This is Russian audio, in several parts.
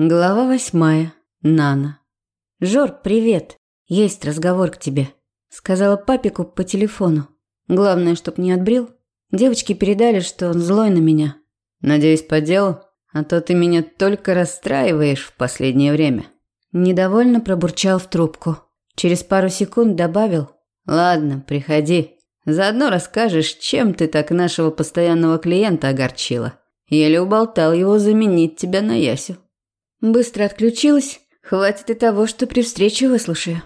Глава восьмая. Нана. «Жор, привет. Есть разговор к тебе», – сказала папику по телефону. Главное, чтоб не отбрил. Девочки передали, что он злой на меня. «Надеюсь, по делу? А то ты меня только расстраиваешь в последнее время». Недовольно пробурчал в трубку. Через пару секунд добавил. «Ладно, приходи. Заодно расскажешь, чем ты так нашего постоянного клиента огорчила. Еле уболтал его заменить тебя на Ясю». Быстро отключилась. Хватит и того, что при встрече выслушаю.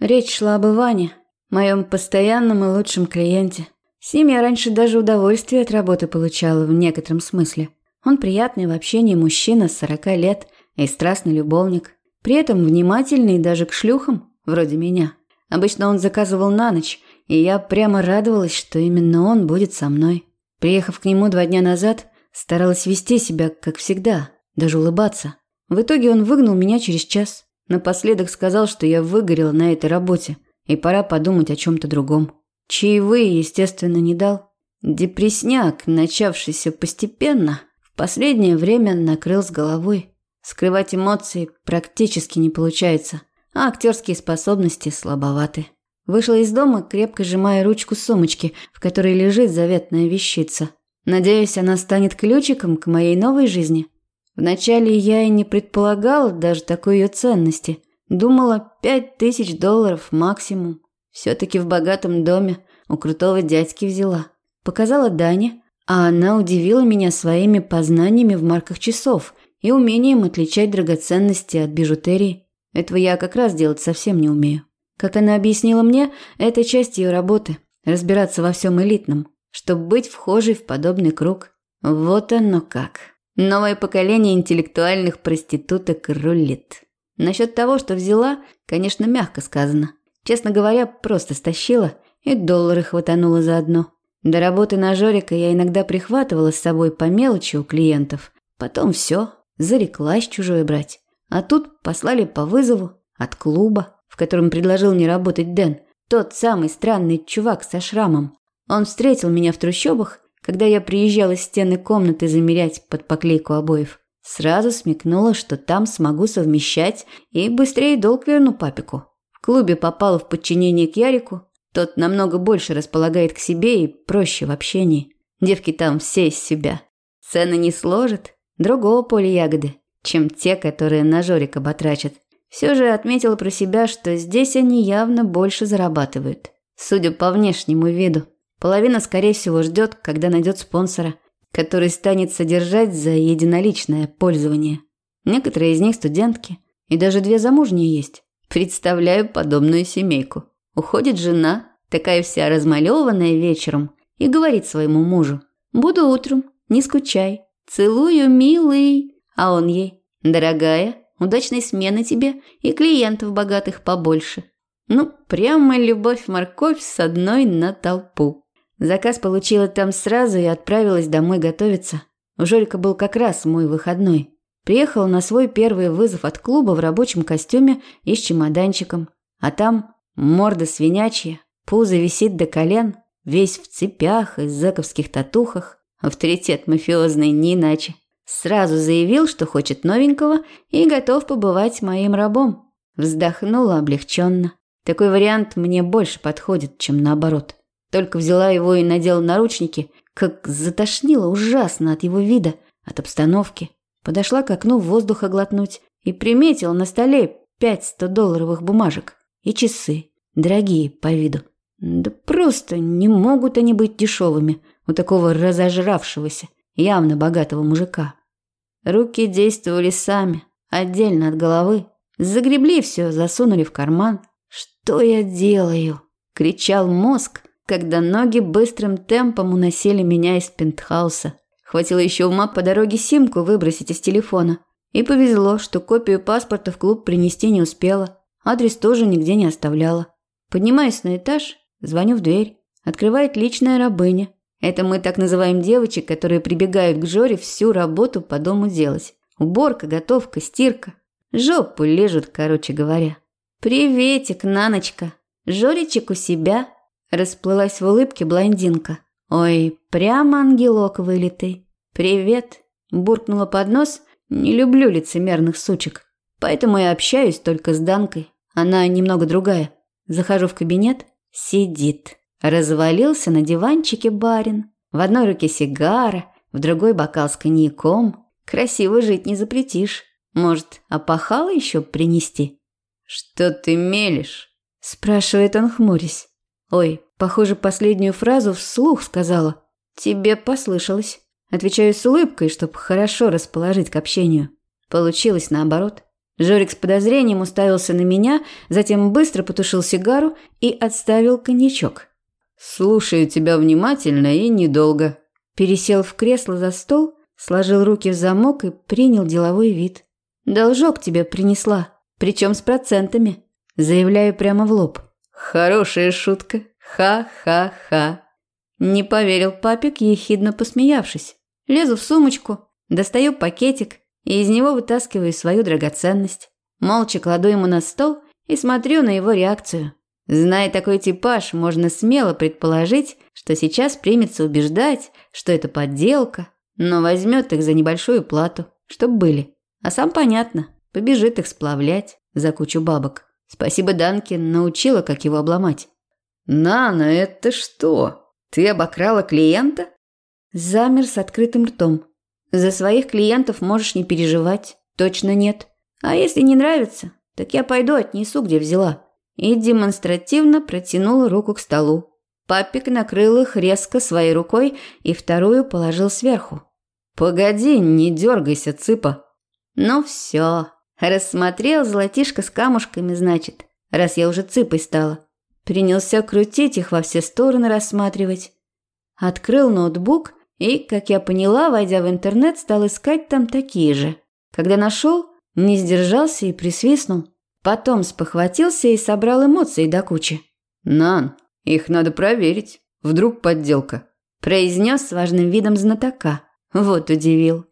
Речь шла об Иване, моем постоянном и лучшем клиенте. С ним я раньше даже удовольствие от работы получала в некотором смысле. Он приятный в общении мужчина с 40 лет и страстный любовник. При этом внимательный даже к шлюхам, вроде меня. Обычно он заказывал на ночь, и я прямо радовалась, что именно он будет со мной. Приехав к нему два дня назад, старалась вести себя, как всегда, даже улыбаться. В итоге он выгнал меня через час. Напоследок сказал, что я выгорела на этой работе, и пора подумать о чем-то другом. Чаевые, естественно, не дал. Депресняк, начавшийся постепенно, в последнее время накрыл с головой. Скрывать эмоции практически не получается, а актерские способности слабоваты. Вышла из дома, крепко сжимая ручку сумочки, в которой лежит заветная вещица. Надеюсь, она станет ключиком к моей новой жизни. Вначале я и не предполагала даже такой ее ценности. Думала, пять тысяч долларов максимум. Все-таки в богатом доме у крутого дядьки взяла. Показала Дане, а она удивила меня своими познаниями в марках часов и умением отличать драгоценности от бижутерии. Этого я как раз делать совсем не умею. Как она объяснила мне, это часть ее работы – разбираться во всем элитном, чтобы быть вхожей в подобный круг. Вот оно как. Новое поколение интеллектуальных проституток рулит. Насчет того, что взяла, конечно, мягко сказано. Честно говоря, просто стащила и доллары хватанула заодно. До работы на Жорика я иногда прихватывала с собой по мелочи у клиентов. Потом все, зареклась чужое брать. А тут послали по вызову от клуба, в котором предложил мне работать Дэн. Тот самый странный чувак со шрамом. Он встретил меня в трущобах когда я приезжала стены комнаты замерять под поклейку обоев, сразу смекнула, что там смогу совмещать и быстрее долг верну папику. В клубе попала в подчинение к Ярику. Тот намного больше располагает к себе и проще в общении. Девки там все из себя. Цены не сложат. Другого поля ягоды, чем те, которые на Жорика батрачат. Все же отметила про себя, что здесь они явно больше зарабатывают. Судя по внешнему виду. Половина, скорее всего, ждет, когда найдет спонсора, который станет содержать за единоличное пользование. Некоторые из них студентки, и даже две замужние есть. Представляю подобную семейку. Уходит жена, такая вся размалеванная вечером, и говорит своему мужу «Буду утром, не скучай, целую, милый». А он ей «Дорогая, удачной смены тебе и клиентов богатых побольше». Ну, прямо любовь-морковь с одной на толпу. Заказ получила там сразу и отправилась домой готовиться. У Жорика был как раз мой выходной. Приехала на свой первый вызов от клуба в рабочем костюме и с чемоданчиком. А там морда свинячья, пузо висит до колен, весь в цепях и зэковских татухах. Авторитет мафиозный не иначе. Сразу заявил, что хочет новенького и готов побывать моим рабом. Вздохнула облегченно. Такой вариант мне больше подходит, чем наоборот. Только взяла его и надела наручники, как затошнило ужасно от его вида, от обстановки. Подошла к окну воздуха глотнуть и приметила на столе пять сто-долларовых бумажек и часы, дорогие по виду. Да просто не могут они быть дешевыми у такого разожравшегося, явно богатого мужика. Руки действовали сами, отдельно от головы. Загребли все, засунули в карман. «Что я делаю?» – кричал мозг, когда ноги быстрым темпом уносили меня из пентхауса. Хватило еще ума по дороге симку выбросить из телефона. И повезло, что копию паспорта в клуб принести не успела. Адрес тоже нигде не оставляла. Поднимаюсь на этаж, звоню в дверь. Открывает личная рабыня. Это мы так называем девочек, которые прибегают к Жоре всю работу по дому делать. Уборка, готовка, стирка. Жопу лежат, короче говоря. «Приветик, Наночка. Жоричек у себя?» Расплылась в улыбке блондинка. «Ой, прямо ангелок вылитый. Привет!» Буркнула под нос, Не люблю лицемерных сучек. Поэтому и общаюсь только с Данкой. Она немного другая. Захожу в кабинет, сидит. Развалился на диванчике барин. В одной руке сигара, в другой бокал с коньяком. Красиво жить не запретишь. Может, опахало еще принести? «Что ты мелешь?» – спрашивает он, хмурясь. Ой, похоже, последнюю фразу вслух сказала. «Тебе послышалось». Отвечаю с улыбкой, чтобы хорошо расположить к общению. Получилось наоборот. Жорик с подозрением уставился на меня, затем быстро потушил сигару и отставил коньячок. «Слушаю тебя внимательно и недолго». Пересел в кресло за стол, сложил руки в замок и принял деловой вид. «Должок тебе принесла, причем с процентами». Заявляю прямо в лоб. «Хорошая шутка. Ха-ха-ха». Не поверил папик, ехидно посмеявшись. Лезу в сумочку, достаю пакетик и из него вытаскиваю свою драгоценность. Молча кладу ему на стол и смотрю на его реакцию. Зная такой типаж, можно смело предположить, что сейчас примется убеждать, что это подделка, но возьмет их за небольшую плату, чтоб были. А сам, понятно, побежит их сплавлять за кучу бабок. Спасибо Данке, научила, как его обломать. «Нана, это что? Ты обокрала клиента?» Замер с открытым ртом. За своих клиентов можешь не переживать. Точно нет. А если не нравится, так я пойду отнесу, где взяла. И демонстративно протянула руку к столу. Папик накрыл их резко своей рукой и вторую положил сверху. «Погоди, не дергайся, цыпа». «Ну все, рассмотрел золотишко с камушками, значит, раз я уже цыпой стала. Принялся крутить их во все стороны рассматривать. Открыл ноутбук и, как я поняла, войдя в интернет, стал искать там такие же. Когда нашел, не сдержался и присвистнул. Потом спохватился и собрал эмоции до кучи. «Нан, их надо проверить. Вдруг подделка?» Произнес с важным видом знатока. Вот удивил.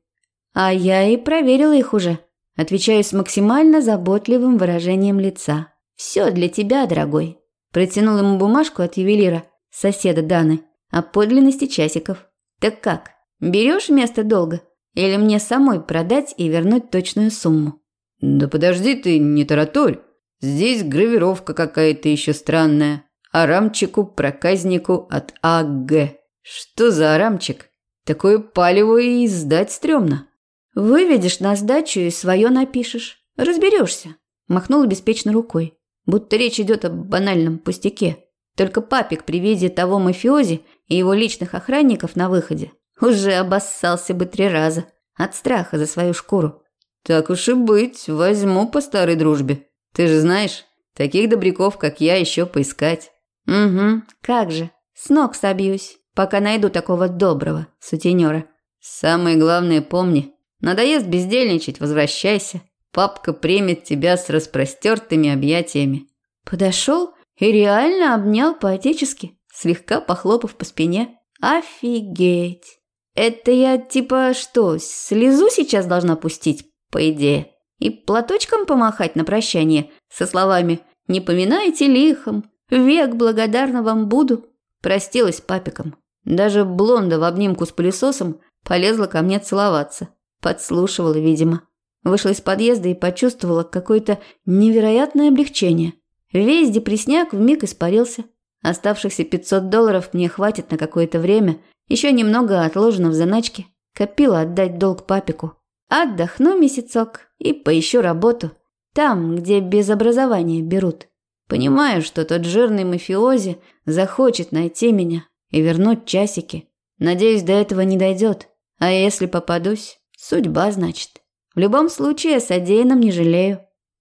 А я и проверила их уже. Отвечаю с максимально заботливым выражением лица. «Все для тебя, дорогой». Протянул ему бумажку от ювелира, соседа Даны, о подлинности часиков. Так как, берешь место долга? Или мне самой продать и вернуть точную сумму? Да подожди ты, не тараторь. Здесь гравировка какая-то еще странная. Арамчику проказнику от АГ. Что за арамчик? Такое палево и сдать стрёмно. Выведешь на сдачу и свое напишешь. Разберешься. Махнула беспечно рукой. Будто речь идет о банальном пустяке. Только папик при виде того мафиози и его личных охранников на выходе уже обоссался бы три раза от страха за свою шкуру. Так уж и быть, возьму по старой дружбе. Ты же знаешь, таких добряков, как я, еще поискать. Угу, как же. С ног собьюсь, пока найду такого доброго сутенера. Самое главное помни, надоест бездельничать, возвращайся. Папка примет тебя с распростертыми объятиями. Подошел и реально обнял по-отечески, слегка похлопав по спине. Офигеть! Это я типа что, слезу сейчас должна пустить, по идее? И платочком помахать на прощание со словами «Не поминайте лихом, век благодарна вам буду». Простилась папиком. Даже блонда в обнимку с пылесосом полезла ко мне целоваться. Подслушивала, видимо. Вышла из подъезда и почувствовала какое-то невероятное облегчение. Весь депресняк вмиг испарился. Оставшихся 500 долларов мне хватит на какое-то время. Еще немного отложено в заначке. Копила отдать долг папику. Отдохну месяцок и поищу работу. Там, где без образования берут. Понимаю, что тот жирный мафиози захочет найти меня и вернуть часики. Надеюсь, до этого не дойдет. А если попадусь, судьба, значит. В любом случае, о содеянном не жалею.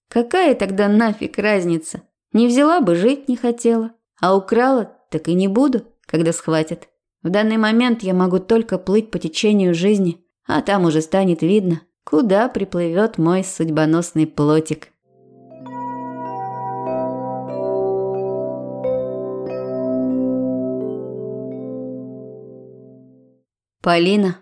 Какая тогда нафиг разница? Не взяла бы, жить не хотела. А украла, так и не буду, когда схватят. В данный момент я могу только плыть по течению жизни, а там уже станет видно, куда приплывет мой судьбоносный плотик. Полина.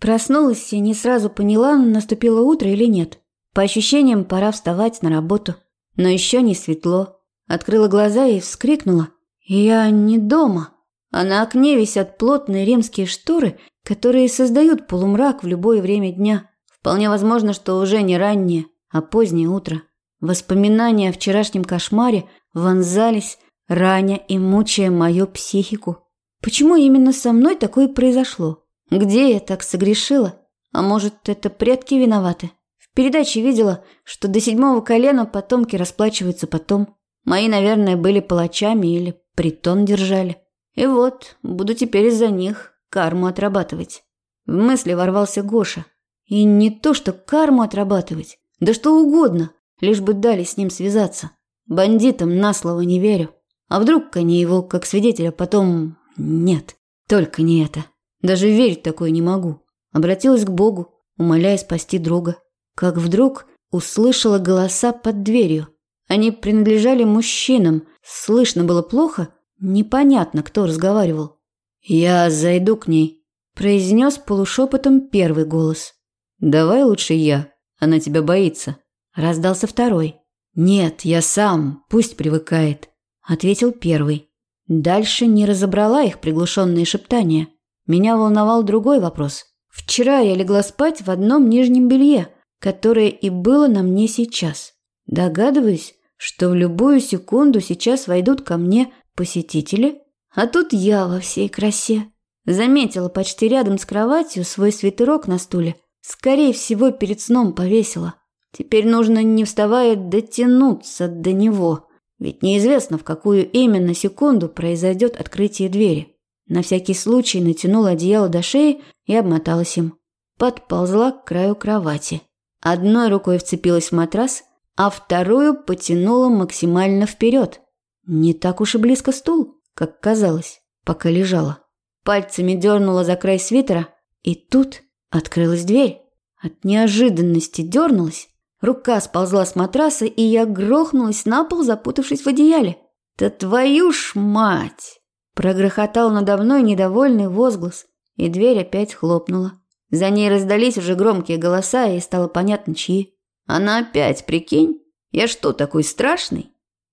Проснулась и не сразу поняла, наступило утро или нет. По ощущениям, пора вставать на работу. Но еще не светло. Открыла глаза и вскрикнула. «Я не дома!» А на окне висят плотные римские шторы, которые создают полумрак в любое время дня. Вполне возможно, что уже не раннее, а позднее утро. Воспоминания о вчерашнем кошмаре вонзались, раня и мучая мою психику. Почему именно со мной такое произошло? Где я так согрешила? А может, это предки виноваты? В передаче видела, что до седьмого колена потомки расплачиваются потом. Мои, наверное, были палачами или притон держали. И вот, буду теперь из-за них карму отрабатывать. В мысли ворвался Гоша. И не то, что карму отрабатывать, да что угодно, лишь бы дали с ним связаться. Бандитам на слово не верю. А вдруг они его как свидетеля потом... Нет, только не это. Даже верить такое не могу. Обратилась к Богу, умоляя спасти друга. Как вдруг услышала голоса под дверью. Они принадлежали мужчинам. Слышно было плохо, непонятно, кто разговаривал. «Я зайду к ней», – произнес полушепотом первый голос. «Давай лучше я, она тебя боится», – раздался второй. «Нет, я сам, пусть привыкает», – ответил первый. Дальше не разобрала их приглушенные шептания. Меня волновал другой вопрос. Вчера я легла спать в одном нижнем белье, которое и было на мне сейчас. Догадываюсь, что в любую секунду сейчас войдут ко мне посетители, а тут я во всей красе. Заметила почти рядом с кроватью свой свитерок на стуле. Скорее всего, перед сном повесила. Теперь нужно, не вставая, дотянуться до него. Ведь неизвестно, в какую именно секунду произойдет открытие двери. На всякий случай натянула одеяло до шеи и обмоталась им. Подползла к краю кровати. Одной рукой вцепилась в матрас, а вторую потянула максимально вперед. Не так уж и близко стул, как казалось, пока лежала. Пальцами дернула за край свитера, и тут открылась дверь. От неожиданности дернулась, рука сползла с матраса, и я грохнулась на пол, запутавшись в одеяле. «Да твою ж мать!» Прогрохотал надо мной недовольный возглас, и дверь опять хлопнула. За ней раздались уже громкие голоса, и стало понятно, чьи. Она опять, прикинь? Я что, такой страшный?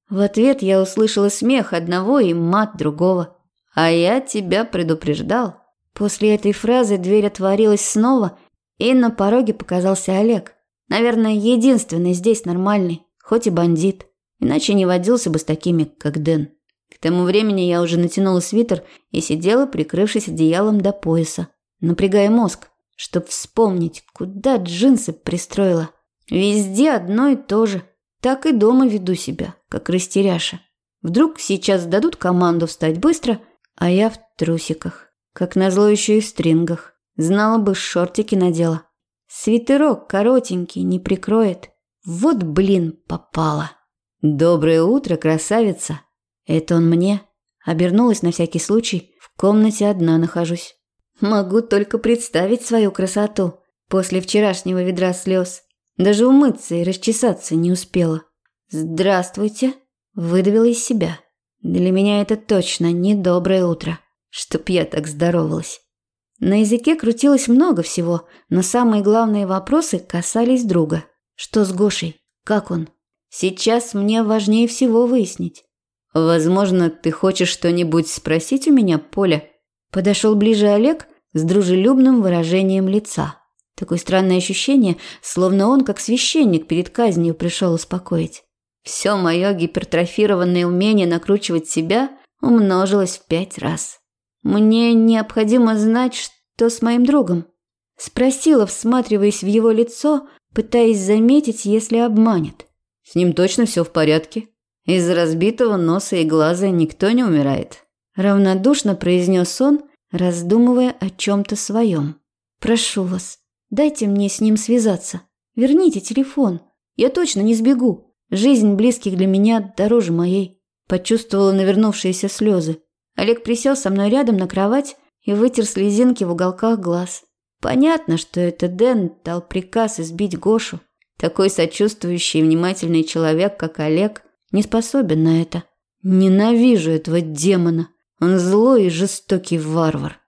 В ответ я услышала смех одного и мат другого. А я тебя предупреждал. После этой фразы дверь отворилась снова, и на пороге показался Олег. Наверное, единственный здесь нормальный, хоть и бандит. Иначе не водился бы с такими, как Дэн. К тому времени я уже натянула свитер и сидела, прикрывшись одеялом до пояса, напрягая мозг, чтобы вспомнить, куда джинсы пристроила. Везде одно и то же. Так и дома веду себя, как растеряша. Вдруг сейчас дадут команду встать быстро, а я в трусиках. Как назло еще и в стрингах. Знала бы, шортики надела. Свитерок коротенький не прикроет. Вот, блин, попала. Доброе утро, красавица. Это он мне. Обернулась на всякий случай. В комнате одна нахожусь. Могу только представить свою красоту после вчерашнего ведра слез. Даже умыться и расчесаться не успела. «Здравствуйте», – выдавила из себя. Для меня это точно не доброе утро, чтоб я так здоровалась. На языке крутилось много всего, но самые главные вопросы касались друга. Что с Гошей? Как он? Сейчас мне важнее всего выяснить. Возможно, ты хочешь что-нибудь спросить у меня, Поля? Подошел ближе Олег с дружелюбным выражением лица. Такое странное ощущение, словно он, как священник, перед казнью пришел успокоить. Все мое гипертрофированное умение накручивать себя умножилось в пять раз. Мне необходимо знать, что с моим другом. Спросила, всматриваясь в его лицо, пытаясь заметить, если обманет. С ним точно все в порядке. Из-за разбитого носа и глаза никто не умирает. Равнодушно произнес он, раздумывая о чем-то своем. «Прошу вас, дайте мне с ним связаться. Верните телефон. Я точно не сбегу. Жизнь близких для меня дороже моей. Почувствовала навернувшиеся слезы. Олег присел со мной рядом на кровать и вытер слезинки в уголках глаз. Понятно, что это Дэн дал приказ избить Гошу. Такой сочувствующий и внимательный человек, как Олег, не способен на это. Ненавижу этого демона. Он злой и жестокий варвар.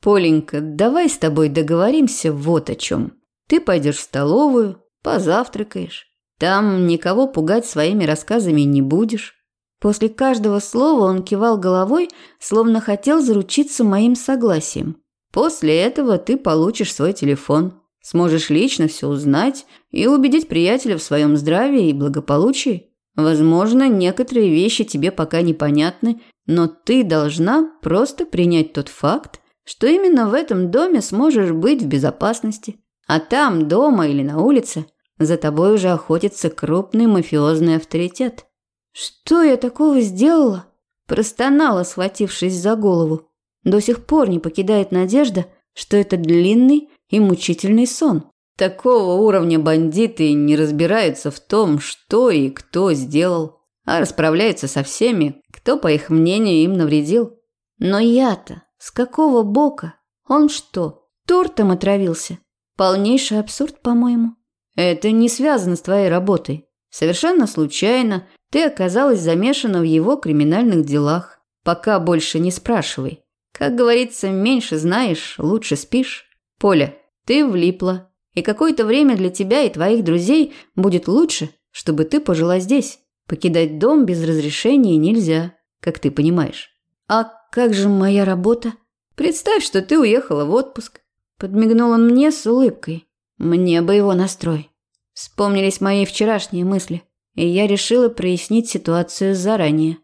Поленька, давай с тобой договоримся вот о чем. Ты пойдешь в столовую, позавтракаешь, там никого пугать своими рассказами не будешь. После каждого слова он кивал головой, словно хотел заручиться моим согласием. После этого ты получишь свой телефон. Сможешь лично все узнать и убедить приятеля в своем здравии и благополучии. Возможно, некоторые вещи тебе пока непонятны, но ты должна просто принять тот факт, что именно в этом доме сможешь быть в безопасности. А там, дома или на улице, за тобой уже охотится крупный мафиозный авторитет. Что я такого сделала? Простонала, схватившись за голову. До сих пор не покидает надежда, что это длинный и мучительный сон. Такого уровня бандиты не разбираются в том, что и кто сделал, а расправляются со всеми, кто, по их мнению, им навредил. Но я-то с какого бока? Он что, тортом отравился? Полнейший абсурд, по-моему. Это не связано с твоей работой. Совершенно случайно ты оказалась замешана в его криминальных делах. Пока больше не спрашивай. Как говорится, меньше знаешь, лучше спишь. Поля, ты влипла. И какое-то время для тебя и твоих друзей будет лучше, чтобы ты пожила здесь. Покидать дом без разрешения нельзя, как ты понимаешь. А как же моя работа? Представь, что ты уехала в отпуск. Подмигнул он мне с улыбкой. Мне бы его настрой. Вспомнились мои вчерашние мысли, и я решила прояснить ситуацию заранее.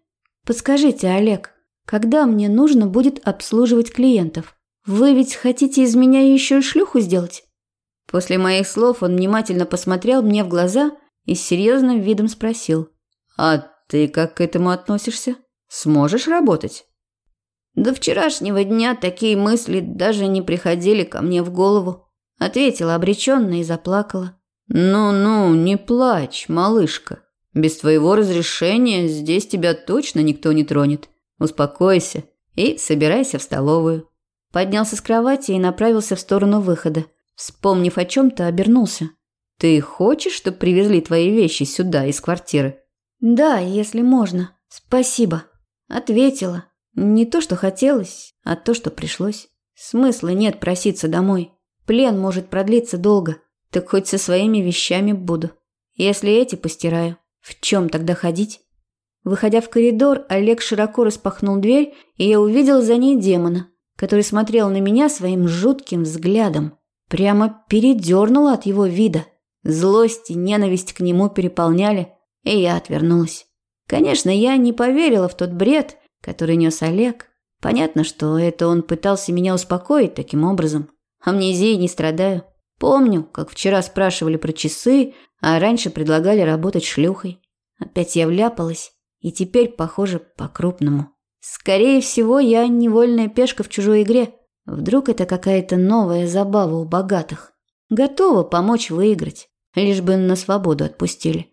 Подскажите, Олег, когда мне нужно будет обслуживать клиентов? Вы ведь хотите из меня еще и шлюху сделать? После моих слов он внимательно посмотрел мне в глаза и с серьезным видом спросил. «А ты как к этому относишься? Сможешь работать?» До вчерашнего дня такие мысли даже не приходили ко мне в голову. Ответила обреченно и заплакала. «Ну-ну, не плачь, малышка. Без твоего разрешения здесь тебя точно никто не тронет. Успокойся и собирайся в столовую». Поднялся с кровати и направился в сторону выхода. Вспомнив о чем-то, обернулся. «Ты хочешь, чтобы привезли твои вещи сюда, из квартиры?» «Да, если можно. Спасибо». Ответила. Не то, что хотелось, а то, что пришлось. Смысла нет проситься домой. Плен может продлиться долго. Так хоть со своими вещами буду. Если эти постираю, в чем тогда ходить? Выходя в коридор, Олег широко распахнул дверь, и я увидел за ней демона, который смотрел на меня своим жутким взглядом. Прямо передернула от его вида. Злость и ненависть к нему переполняли, и я отвернулась. Конечно, я не поверила в тот бред, который нес Олег. Понятно, что это он пытался меня успокоить таким образом. Амнезией не страдаю. Помню, как вчера спрашивали про часы, а раньше предлагали работать шлюхой. Опять я вляпалась, и теперь, похоже, по-крупному. Скорее всего, я невольная пешка в чужой игре. Вдруг это какая-то новая забава у богатых. Готова помочь выиграть, лишь бы на свободу отпустили.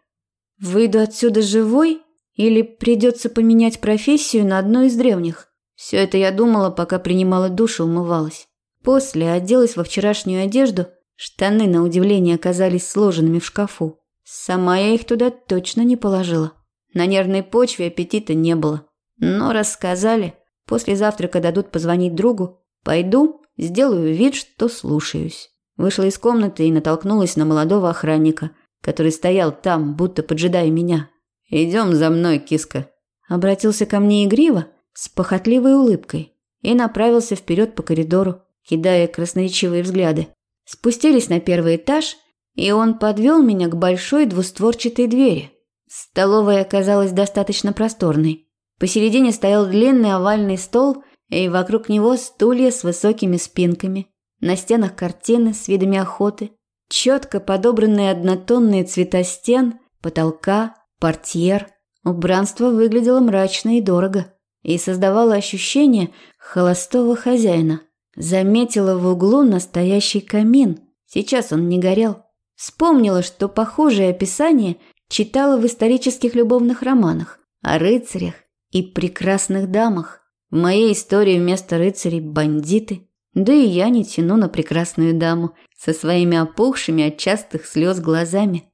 Выйду отсюда живой или придется поменять профессию на одну из древних? Все это я думала, пока принимала душ и умывалась. После оделась во вчерашнюю одежду, штаны, на удивление, оказались сложенными в шкафу. Сама я их туда точно не положила. На нервной почве аппетита не было. Но рассказали, после завтрака дадут позвонить другу. Пойду, сделаю вид, что слушаюсь. Вышла из комнаты и натолкнулась на молодого охранника, который стоял там, будто поджидая меня. «Идем за мной, киска», – обратился ко мне игриво, с похотливой улыбкой, и направился вперед по коридору, кидая красноречивые взгляды. Спустились на первый этаж, и он подвел меня к большой двустворчатой двери. Столовая оказалась достаточно просторной. Посередине стоял длинный овальный стол, и вокруг него стулья с высокими спинками. На стенах картины с видами охоты, четко подобранные однотонные цвета стен, потолка, портьер. Убранство выглядело мрачно и дорого и создавало ощущение холостого хозяина. Заметила в углу настоящий камин. Сейчас он не горел. Вспомнила, что похожее описание читала в исторических любовных романах о рыцарях и прекрасных дамах. В моей истории вместо рыцарей – бандиты. Да и я не тяну на прекрасную даму со своими опухшими от частых слез глазами.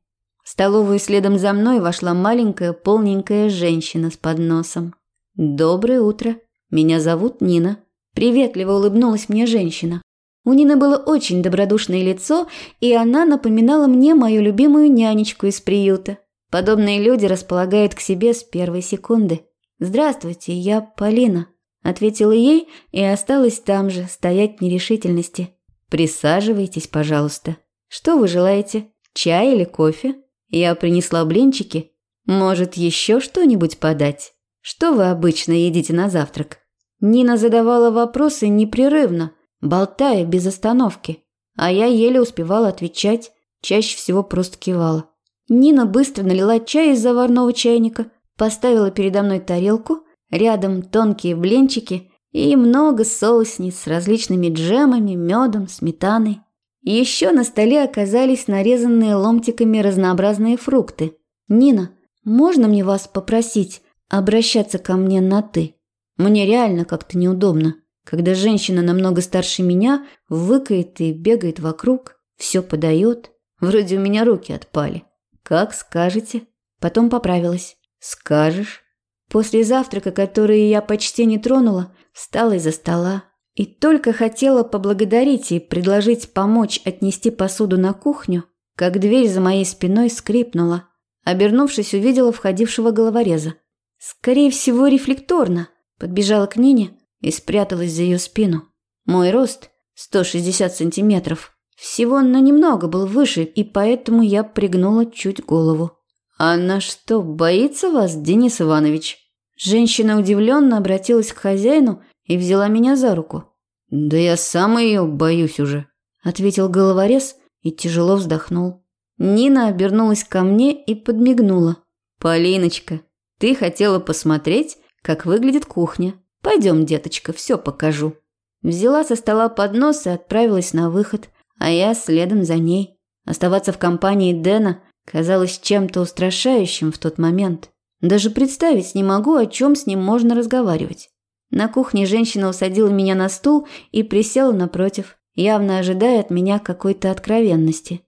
В столовую следом за мной вошла маленькая полненькая женщина с подносом. «Доброе утро. Меня зовут Нина». Приветливо улыбнулась мне женщина. У Нины было очень добродушное лицо, и она напоминала мне мою любимую нянечку из приюта. Подобные люди располагают к себе с первой секунды. «Здравствуйте, я Полина», – ответила ей и осталась там же, стоять в нерешительности. Присаживайтесь, пожалуйста. Что вы желаете? Чай или кофе? Я принесла блинчики. Может, еще что-нибудь подать? Что вы обычно едите на завтрак? Нина задавала вопросы непрерывно, болтая без остановки, а я еле успевала отвечать, чаще всего просто кивала. Нина быстро налила чай из заварного чайника, поставила передо мной тарелку, рядом тонкие блинчики и много соусниц с различными джемами, медом, сметаной. Еще на столе оказались нарезанные ломтиками разнообразные фрукты. «Нина, можно мне вас попросить обращаться ко мне на «ты»? Мне реально как-то неудобно, когда женщина намного старше меня выкает и бегает вокруг, все подает. Вроде у меня руки отпали. Как скажете. Потом поправилась. Скажешь. После завтрака, который я почти не тронула, встала из-за стола и только хотела поблагодарить и предложить помочь отнести посуду на кухню, как дверь за моей спиной скрипнула. Обернувшись, увидела входившего головореза. Скорее всего, рефлекторно. Подбежала к Нине и спряталась за ее спину. Мой рост – 160 сантиметров. Всего на немного был выше, и поэтому я пригнула чуть голову. «Она что, боится вас, Денис Иванович?» Женщина удивленно обратилась к хозяину и взяла меня за руку. «Да я сам ее боюсь уже», – ответил головорез и тяжело вздохнул. Нина обернулась ко мне и подмигнула. «Полиночка, ты хотела посмотреть, как выглядит кухня. Пойдем, деточка, все покажу». Взяла со стола поднос и отправилась на выход – а я следом за ней. Оставаться в компании Дэна казалось чем-то устрашающим в тот момент. Даже представить не могу, о чем с ним можно разговаривать. На кухне женщина усадила меня на стул и присела напротив, явно ожидая от меня какой-то откровенности.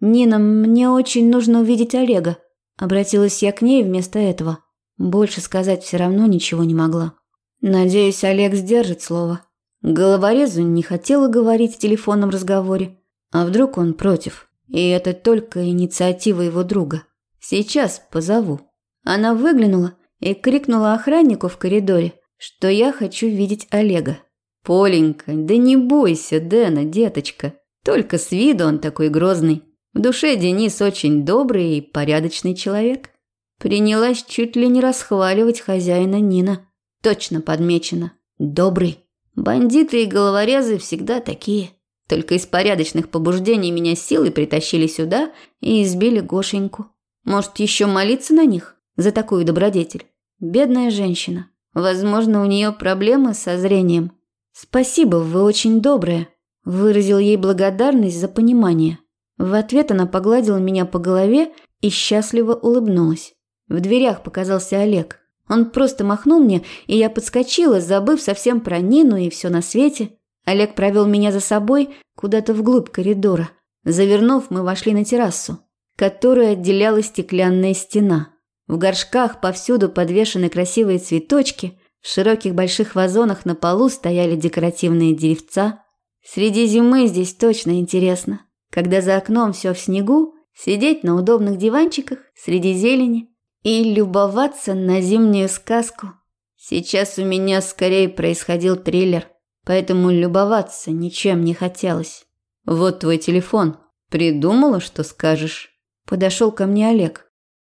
«Нина, мне очень нужно увидеть Олега», – обратилась я к ней вместо этого. Больше сказать все равно ничего не могла. Надеюсь, Олег сдержит слово. Головорезу не хотела говорить в телефонном разговоре. А вдруг он против? И это только инициатива его друга. Сейчас позову. Она выглянула и крикнула охраннику в коридоре, что я хочу видеть Олега. «Поленька, да не бойся, Дэна, деточка. Только с виду он такой грозный. В душе Денис очень добрый и порядочный человек». Принялась чуть ли не расхваливать хозяина Нина. Точно подмечено. Добрый. Бандиты и головорезы всегда такие. Только из порядочных побуждений меня силой притащили сюда и избили Гошеньку. Может, еще молиться на них за такую добродетель? Бедная женщина. Возможно, у нее проблемы со зрением. Спасибо, вы очень добрая. Выразил ей благодарность за понимание. В ответ она погладила меня по голове и счастливо улыбнулась. В дверях показался Олег. Он просто махнул мне, и я подскочила, забыв совсем про Нину и все на свете. Олег провел меня за собой куда-то вглубь коридора. Завернув, мы вошли на террасу, которую отделяла стеклянная стена. В горшках повсюду подвешены красивые цветочки, в широких больших вазонах на полу стояли декоративные деревца. Среди зимы здесь точно интересно, когда за окном все в снегу, сидеть на удобных диванчиках среди зелени и любоваться на зимнюю сказку. Сейчас у меня скорее происходил триллер, поэтому любоваться ничем не хотелось. Вот твой телефон. Придумала, что скажешь? Подошел ко мне Олег.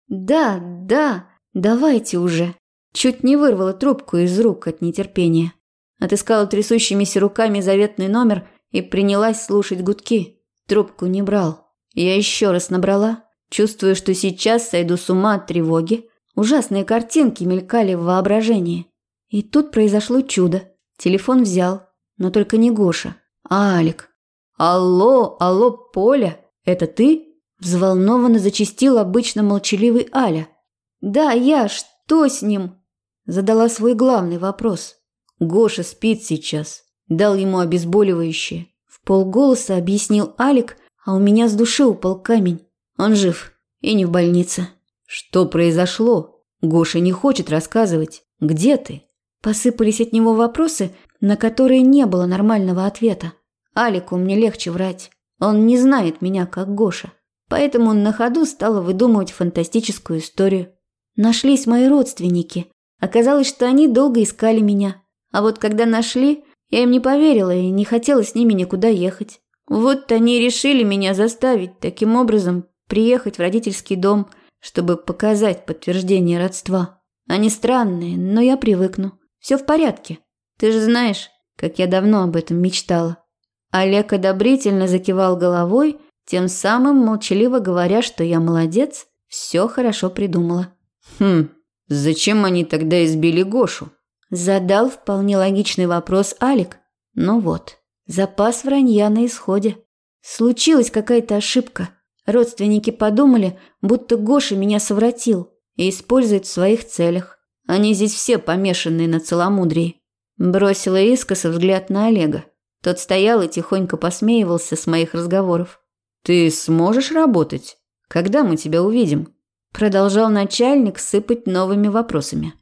Да, да, давайте уже. Чуть не вырвала трубку из рук от нетерпения. Отыскала трясущимися руками заветный номер и принялась слушать гудки. Трубку не брал. Я еще раз набрала, Чувствую, что сейчас сойду с ума от тревоги. Ужасные картинки мелькали в воображении. И тут произошло чудо. Телефон взял, но только не Гоша, а Алик. «Алло, алло, Поля, это ты?» Взволнованно зачистил обычно молчаливый Аля. «Да, я, что с ним?» Задала свой главный вопрос. Гоша спит сейчас. Дал ему обезболивающее. В полголоса объяснил Алик, а у меня с души упал камень. Он жив и не в больнице. Что произошло? Гоша не хочет рассказывать. Где ты? Посыпались от него вопросы, на которые не было нормального ответа. Алику мне легче врать. Он не знает меня как Гоша. Поэтому он на ходу стала выдумывать фантастическую историю. Нашлись мои родственники. Оказалось, что они долго искали меня. А вот когда нашли, Я им не поверила и не хотела с ними никуда ехать. Вот они решили меня заставить таким образом приехать в родительский дом, чтобы показать подтверждение родства. Они странные, но я привыкну. Все в порядке. Ты же знаешь, как я давно об этом мечтала. Олег одобрительно закивал головой, тем самым молчаливо говоря, что я молодец, все хорошо придумала. Хм, зачем они тогда избили Гошу? Задал вполне логичный вопрос Алик. Ну вот, запас вранья на исходе. Случилась какая-то ошибка. Родственники подумали, будто Гоша меня совратил и использует в своих целях. Они здесь все помешанные на целомудрии. Бросила искоса взгляд на Олега. Тот стоял и тихонько посмеивался с моих разговоров. «Ты сможешь работать? Когда мы тебя увидим?» Продолжал начальник сыпать новыми вопросами.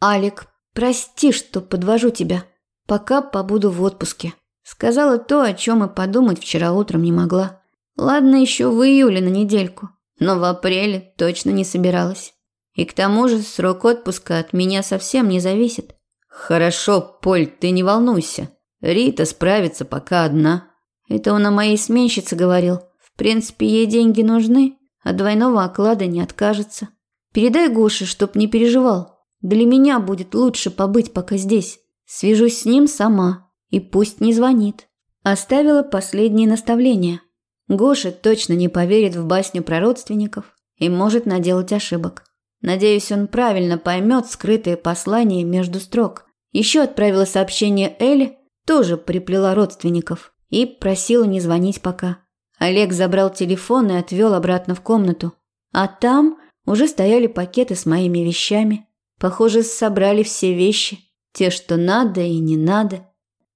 «Алик, прости, что подвожу тебя. Пока побуду в отпуске». Сказала то, о чем и подумать вчера утром не могла. Ладно, еще в июле на недельку, но в апреле точно не собиралась. И к тому же срок отпуска от меня совсем не зависит. Хорошо, Поль, ты не волнуйся. Рита справится пока одна. Это он о моей сменщице говорил. В принципе, ей деньги нужны, а двойного оклада не откажется. Передай Гоше, чтоб не переживал. Для меня будет лучше побыть пока здесь. Свяжусь с ним сама. И пусть не звонит. Оставила последние наставления. Гоша точно не поверит в басню про родственников и может наделать ошибок. Надеюсь, он правильно поймет скрытые послания между строк. Еще отправила сообщение Элли, тоже приплела родственников и просила не звонить пока. Олег забрал телефон и отвел обратно в комнату. А там уже стояли пакеты с моими вещами. Похоже, собрали все вещи. Те, что надо и не надо.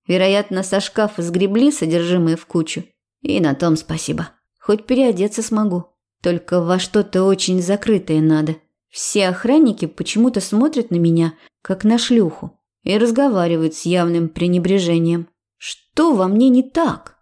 Вероятно, со шкафа сгребли содержимое в кучу. И на том спасибо. Хоть переодеться смогу. Только во что-то очень закрытое надо. Все охранники почему-то смотрят на меня, как на шлюху, и разговаривают с явным пренебрежением. Что во мне не так?